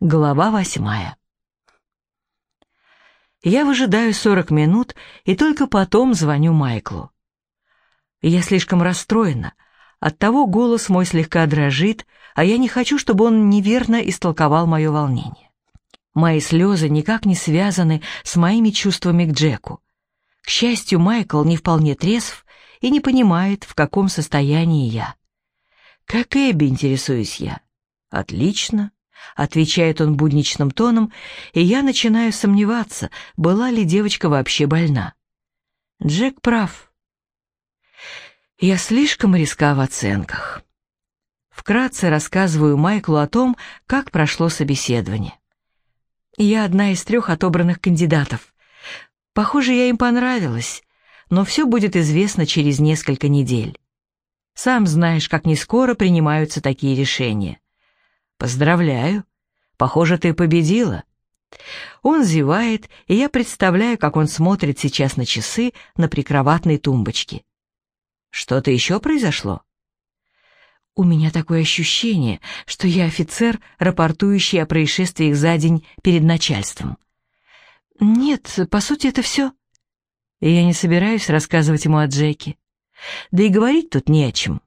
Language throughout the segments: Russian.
Глава восьмая. Я выжидаю сорок минут и только потом звоню Майклу. Я слишком расстроена, оттого голос мой слегка дрожит, а я не хочу, чтобы он неверно истолковал мое волнение. Мои слезы никак не связаны с моими чувствами к Джеку. К счастью, Майкл не вполне трезв и не понимает, в каком состоянии я. Как Эбби, интересуюсь я. Отлично. — отвечает он будничным тоном, и я начинаю сомневаться, была ли девочка вообще больна. Джек прав. Я слишком риска в оценках. Вкратце рассказываю Майклу о том, как прошло собеседование. Я одна из трех отобранных кандидатов. Похоже, я им понравилась, но все будет известно через несколько недель. Сам знаешь, как не скоро принимаются такие решения. «Поздравляю. Похоже, ты победила». Он зевает, и я представляю, как он смотрит сейчас на часы на прикроватной тумбочке. Что-то еще произошло? У меня такое ощущение, что я офицер, рапортующий о происшествиях за день перед начальством. Нет, по сути, это все. И я не собираюсь рассказывать ему о Джеке. Да и говорить тут не о чем.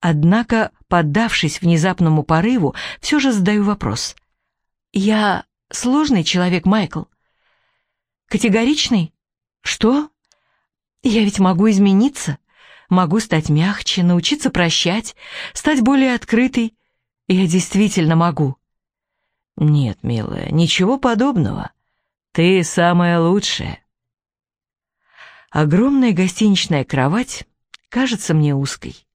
Однако, поддавшись внезапному порыву, все же задаю вопрос. «Я сложный человек, Майкл?» «Категоричный? Что? Я ведь могу измениться, могу стать мягче, научиться прощать, стать более открытой. Я действительно могу». «Нет, милая, ничего подобного. Ты самая лучшая». Огромная гостиничная кровать кажется мне узкой.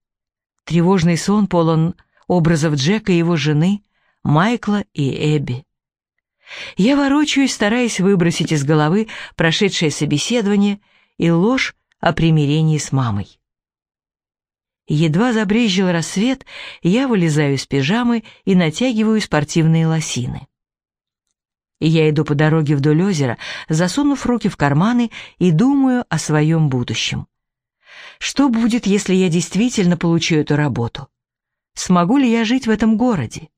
Тревожный сон полон образов Джека и его жены, Майкла и Эбби. Я ворочаюсь, стараясь выбросить из головы прошедшее собеседование и ложь о примирении с мамой. Едва забрезжил рассвет, я вылезаю из пижамы и натягиваю спортивные лосины. Я иду по дороге вдоль озера, засунув руки в карманы и думаю о своем будущем. Что будет, если я действительно получу эту работу? Смогу ли я жить в этом городе?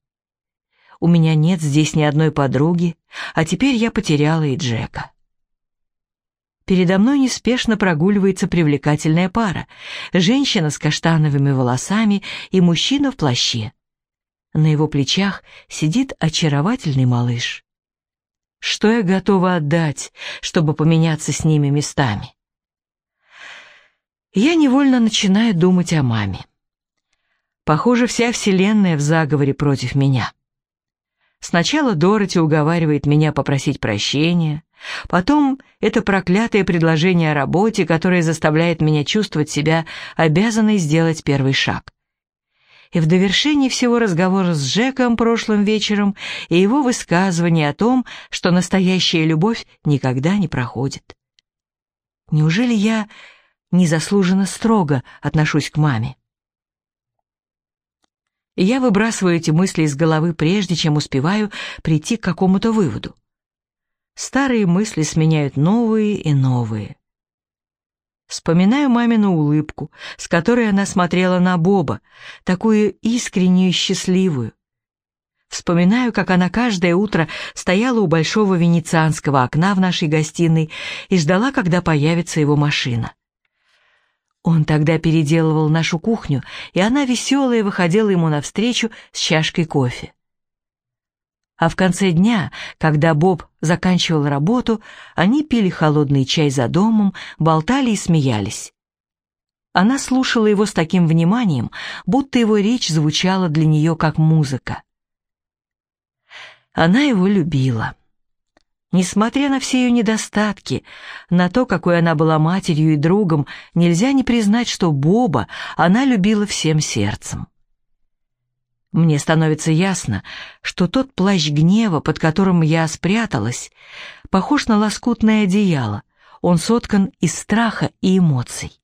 У меня нет здесь ни одной подруги, а теперь я потеряла и Джека. Передо мной неспешно прогуливается привлекательная пара, женщина с каштановыми волосами и мужчина в плаще. На его плечах сидит очаровательный малыш. Что я готова отдать, чтобы поменяться с ними местами? Я невольно начинаю думать о маме. Похоже, вся вселенная в заговоре против меня. Сначала Дороти уговаривает меня попросить прощения, потом это проклятое предложение о работе, которое заставляет меня чувствовать себя обязанной сделать первый шаг. И в довершении всего разговора с Джеком прошлым вечером и его высказывание о том, что настоящая любовь никогда не проходит. Неужели я незаслуженно строго отношусь к маме. Я выбрасываю эти мысли из головы прежде, чем успеваю прийти к какому-то выводу. Старые мысли сменяют новые и новые. Вспоминаю мамину улыбку, с которой она смотрела на Боба, такую искреннюю и счастливую. Вспоминаю, как она каждое утро стояла у большого венецианского окна в нашей гостиной и ждала, когда появится его машина. Он тогда переделывал нашу кухню, и она веселая выходила ему навстречу с чашкой кофе. А в конце дня, когда Боб заканчивал работу, они пили холодный чай за домом, болтали и смеялись. Она слушала его с таким вниманием, будто его речь звучала для нее как музыка. Она его любила. Несмотря на все ее недостатки, на то, какой она была матерью и другом, нельзя не признать, что Боба она любила всем сердцем. Мне становится ясно, что тот плащ гнева, под которым я спряталась, похож на лоскутное одеяло, он соткан из страха и эмоций.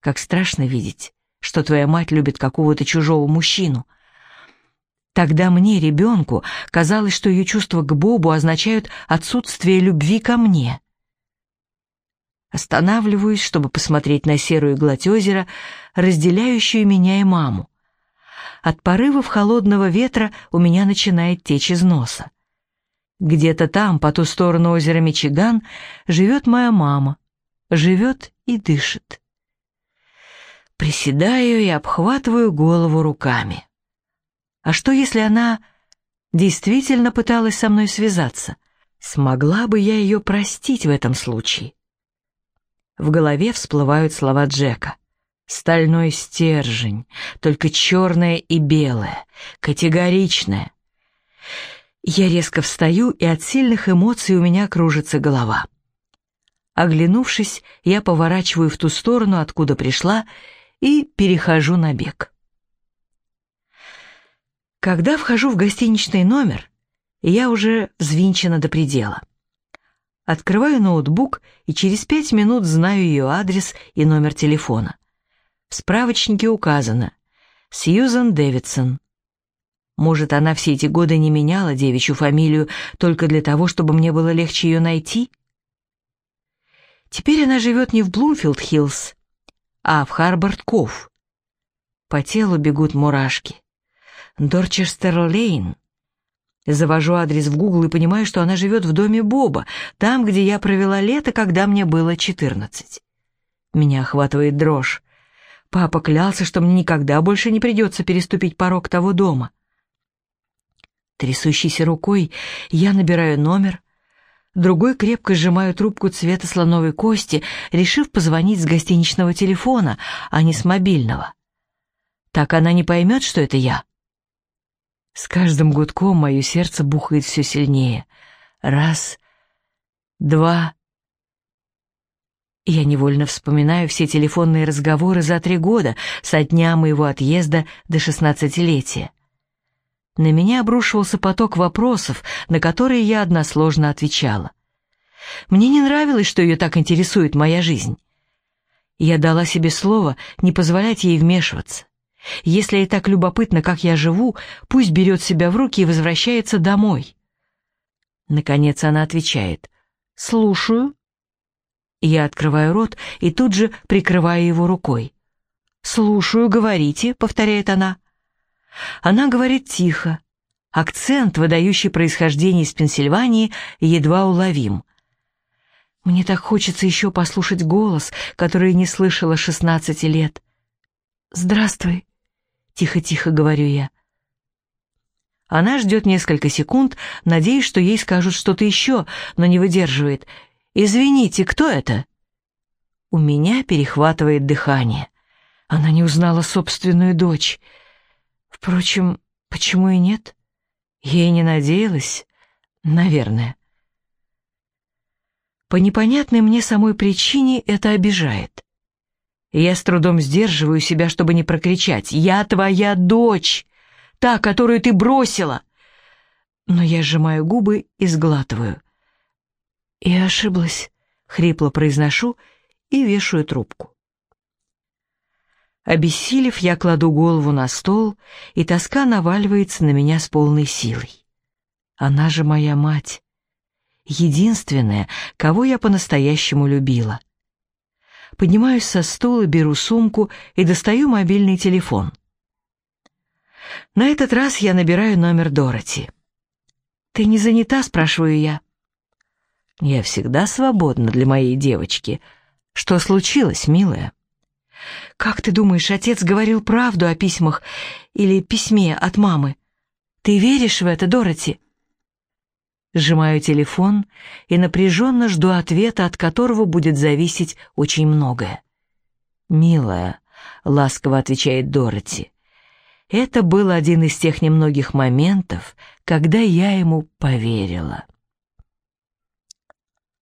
Как страшно видеть, что твоя мать любит какого-то чужого мужчину, Тогда мне, ребенку, казалось, что ее чувства к Бобу означают отсутствие любви ко мне. Останавливаюсь, чтобы посмотреть на серую гладь озера, разделяющую меня и маму. От порывов холодного ветра у меня начинает течь из носа. Где-то там, по ту сторону озера Мичиган, живет моя мама. Живет и дышит. Приседаю и обхватываю голову руками. А что, если она действительно пыталась со мной связаться? Смогла бы я ее простить в этом случае? В голове всплывают слова Джека. Стальной стержень, только черное и белое, категоричное. Я резко встаю, и от сильных эмоций у меня кружится голова. Оглянувшись, я поворачиваю в ту сторону, откуда пришла, и перехожу на бег. Когда вхожу в гостиничный номер, я уже взвинчена до предела. Открываю ноутбук и через пять минут знаю ее адрес и номер телефона. В справочнике указано «Сьюзан Дэвидсон». Может, она все эти годы не меняла девичью фамилию только для того, чтобы мне было легче ее найти? Теперь она живет не в Блумфилд-Хиллз, а в Харборд-Ков. По телу бегут мурашки. Дорчестер-Лейн. Завожу адрес в Гугл и понимаю, что она живет в доме Боба, там, где я провела лето, когда мне было 14. Меня охватывает дрожь. Папа клялся, что мне никогда больше не придется переступить порог того дома. Трясущейся рукой я набираю номер, другой крепко сжимаю трубку цвета слоновой кости, решив позвонить с гостиничного телефона, а не с мобильного. Так она не поймет, что это я. С каждым гудком мое сердце бухает все сильнее. Раз, два. Я невольно вспоминаю все телефонные разговоры за три года, со дня моего отъезда до шестнадцатилетия. На меня обрушивался поток вопросов, на которые я односложно отвечала. Мне не нравилось, что ее так интересует моя жизнь. Я дала себе слово не позволять ей вмешиваться. Если ей так любопытно, как я живу, пусть берет себя в руки и возвращается домой. Наконец она отвечает «Слушаю». Я открываю рот и тут же прикрываю его рукой. «Слушаю, говорите», — повторяет она. Она говорит тихо. Акцент, выдающий происхождение из Пенсильвании, едва уловим. Мне так хочется еще послушать голос, который не слышала шестнадцати лет. «Здравствуй», Тихо-тихо говорю я. Она ждет несколько секунд, надеясь, что ей скажут что-то еще, но не выдерживает. «Извините, кто это?» У меня перехватывает дыхание. Она не узнала собственную дочь. Впрочем, почему и нет? Ей не надеялась, наверное. По непонятной мне самой причине это обижает я с трудом сдерживаю себя, чтобы не прокричать. «Я твоя дочь! Та, которую ты бросила!» Но я сжимаю губы и сглатываю. «Я ошиблась», — хрипло произношу и вешаю трубку. Обессилев, я кладу голову на стол, и тоска наваливается на меня с полной силой. Она же моя мать, единственная, кого я по-настоящему любила поднимаюсь со стула, беру сумку и достаю мобильный телефон. На этот раз я набираю номер Дороти. «Ты не занята?» — спрашиваю я. «Я всегда свободна для моей девочки. Что случилось, милая?» «Как ты думаешь, отец говорил правду о письмах или письме от мамы? Ты веришь в это, Дороти?» Сжимаю телефон и напряженно жду ответа, от которого будет зависеть очень многое. «Милая», — ласково отвечает Дороти, — «это был один из тех немногих моментов, когда я ему поверила».